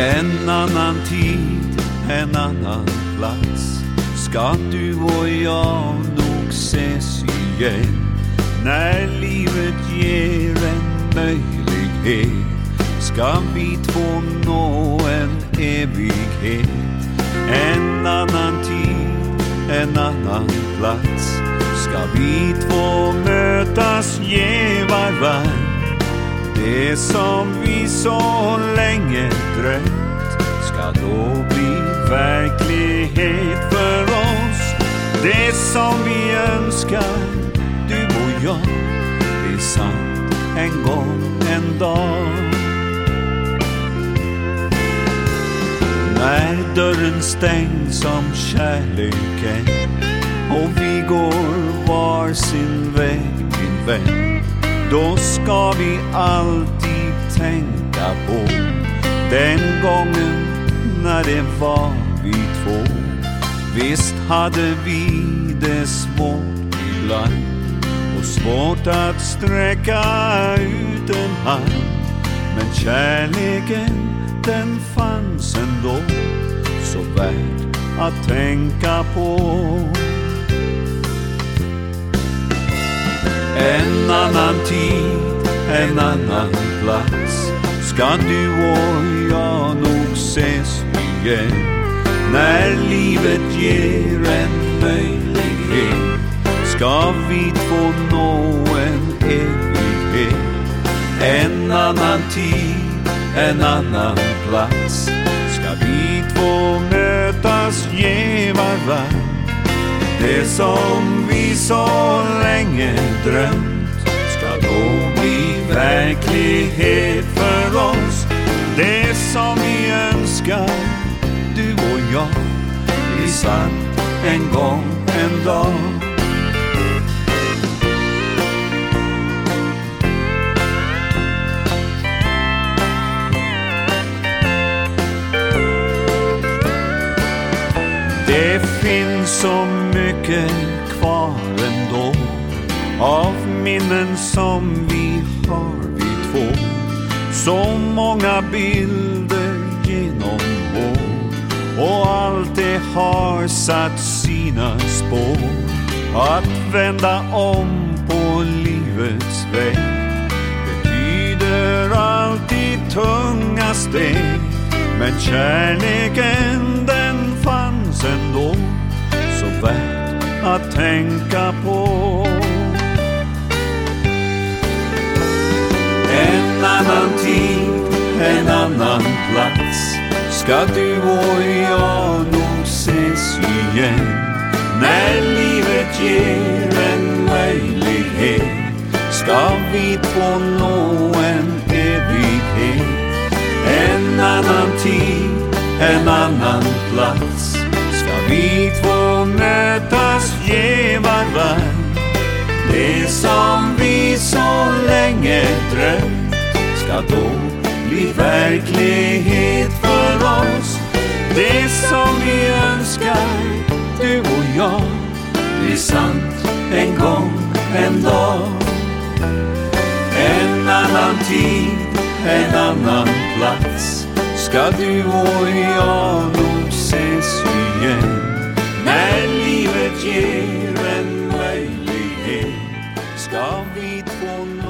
En annan tid, en annan plats. Ska du och jag nog ses igen när livet ger en möjlighet? Ska vi två nå en evighet? En annan tid, en annan plats. Ska vi två mötas, ge varann det som vi såg drömt ska då bli verklighet för oss. Det som vi önskar, du och jag, blir sant en gång, en dag. När dörren stängs om kärleken och vi går var sin väg, min vän då ska vi alltid tänka på den gången när det var vi två. Visst hade vi det svårt ibland och svårt att sträcka ut en hand. Men kärleken den fanns ändå så värd att tänka på. En annan tid, en annan plats ska du och jag nog ses igen. När livet ger en möjlighet ska vi två nå en evighet En annan tid, en annan plats. Ska vi två mötas, ge varann? Det som vi så länge drömt. Ska då bli verklighet för. Det som vi önskar, du och jag, blir sant en gång, en dag. Det finns så mycket kvar ändå av minnen som vi har vi två. Så många bilder genom år och allt det har satt sina spår. Att vända om på livets väg betyder alltid tunga steg. Men kärleken den fanns ändå så värt att tänka plats. Ska du och jag nog ses igen när livet ger en möjlighet? Ska vi två nå en evighet? En annan tid, en annan plats. Ska vi två mötas, ge varann det som vi så länge drömt? Ska då verklighet för oss. Det som vi önskar, du och jag, blir sant en gång, en dag. En annan tid, en annan plats ska du och jag nog ses igen. När livet ger en möjlighet ska vi två